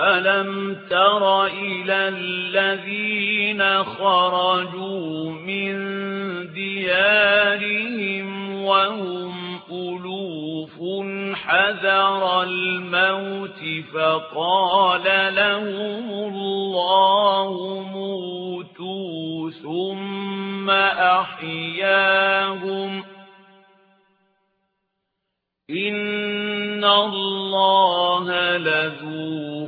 أَلَمْ تَرَ إِلَى الَّذِينَ خَرَجُوا مِن دِيَارِهِمْ وَهُمْ أُلُوفٌ حَذَرَ الْمَوْتِ فَقَالَ لَهُمُ اللَّهُ مُوتُوا ثُمَّ أَحْيَاهُمْ إِنَّ اللَّهَ لَذُو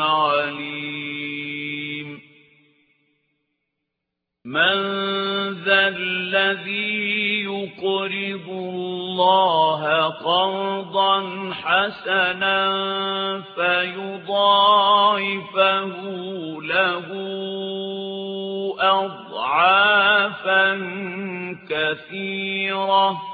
عَلِيمٌ. مَنْ ذَا الَّذِي يُقْرِضُ اللَّهَ قَرْضًا حَسَنًا فَيُضَاعِفَهُ لَهُ أَضْعَافًا كَثِيرَةً.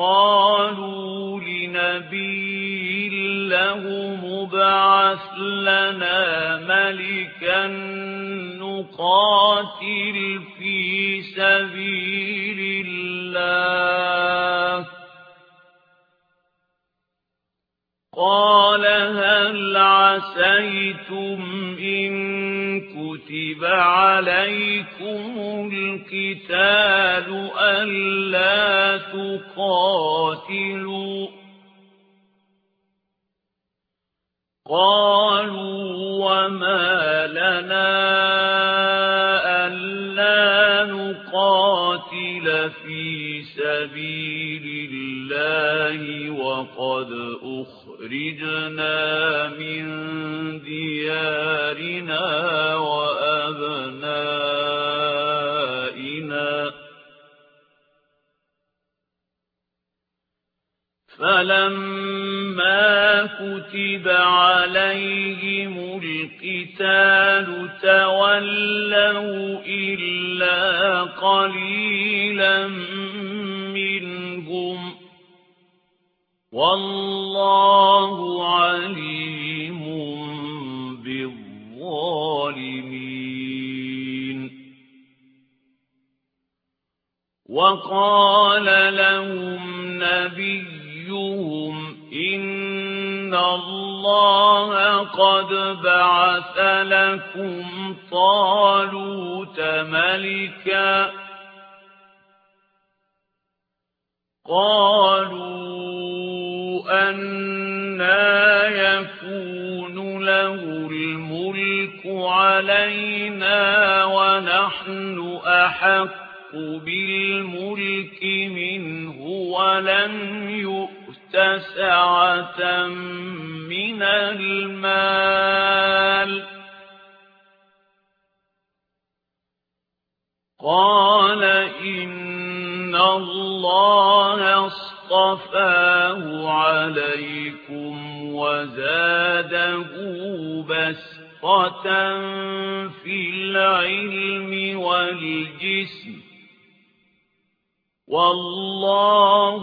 قَالُوا لِنَبِيٍّ لَّهُ ابْعَثْ لَنَا مَلِكًا نُّقَاتِلْ فِي سَبِيلِ اللَّهِ. قَالَ هَلْ عَسَيْتُمْ إِن كُتِبَ عَلَيْكُمُ الْقِتَالُ أَلَّا تُقَاتِلُوا قَالُوا وَمَا لَنَا أَلَّا نُقَاتِلَ فِي سَبِيلِ اللَّهِ وَقَدْ أُخْرِجْنَا مِن دِيَارِنَا كُتِبَ عَلَيْهِمُ الْقِتَالُ تَوَلَّوْا إِلَّا قَلِيلًا مِّنْهُمْ ۗ وَاللَّهُ عَلِيمٌ بِالظَّالِمِينَ وَقَالَ لَهُمْ نَبِيُّهُمْ اللَّهَ قَدْ بَعَثَ لَكُمْ طَالُوتَ مَلِكًا قَالُوا أَنَّىٰ يَكُونُ لَهُ الْمُلْكُ عَلَيْنَا وَنَحْنُ أَحَقُّ بِالْمُلْكِ مِنْهُ وَلَمْ يُؤْتَ سَعَةً مِّنَ الْمَالِ ۚ. قَالَ إِنَّ اللَّهَ اصْطَفَاهُ عَلَيْكُمْ وَزَادَهُ بَسْطَةً فِي الْعِلْمِ وَالْجِسْمِ ۖ. وَاللَّهُ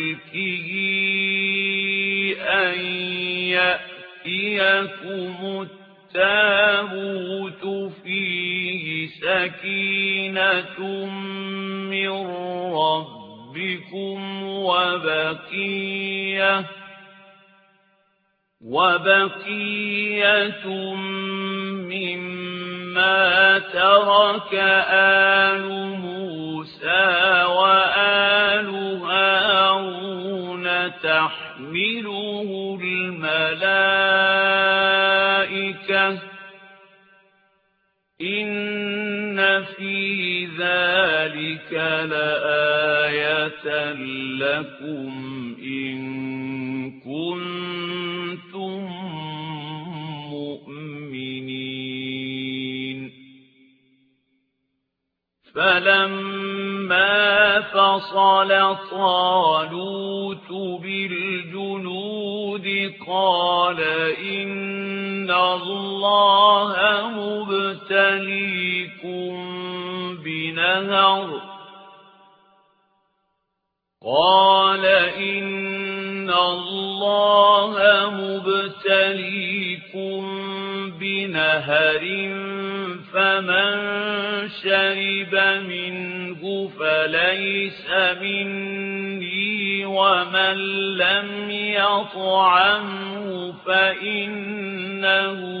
يَأْتِيَكُمُ التَّابُوتُ فِيهِ سكينة من ربكم وبقية وبقية مما ترك آل موسى لآية لكم إن كنتم مؤمنين فلما فصل طالوت بالجنود قال إن الله مبتليكم بنهر قال إن الله مبتليكم بنهر فمن شرب منه فليس مني ومن لم يطعمه فإنه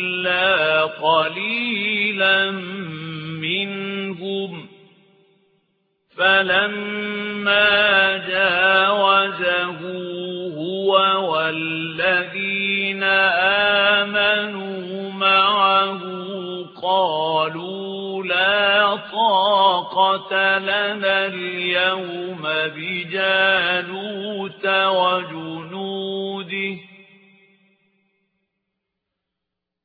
قليلا منهم. فلما جاوزه هو والذين آمنوا معه قالوا لا طاقة لنا اليوم بجالوت وجنوده.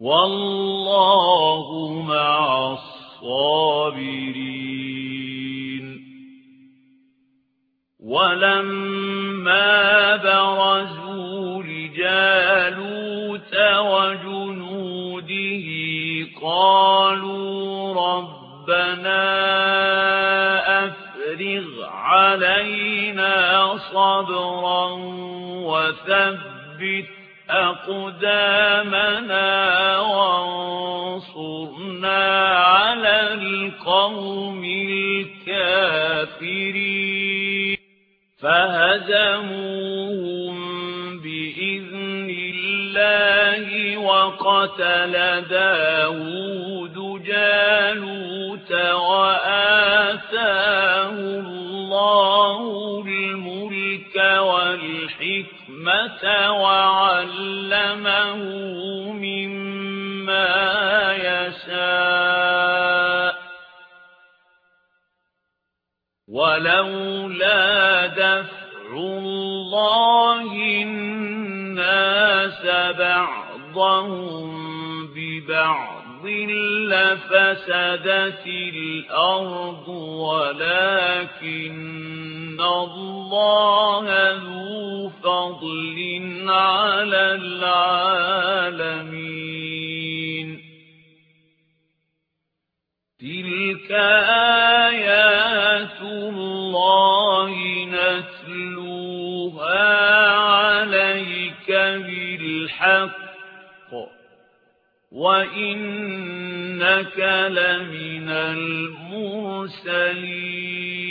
والله مع الصابرين. ولما برزوا لجالوت وجنوده قالوا ربنا أفرغ علينا صبرا وثبت أقدامنا وانصرنا على القوم الكافرين. فهزموهم بإذن الله وقتل داود جالوت وآتاه الله الملك والحكمة وعلمه مما يشاء ولولا دفع الله الناس بعضهم ببعض لفسدت الأرض ولكن الله ذو فضل على العالمين. تلك آيات وإنك لمن المرسلين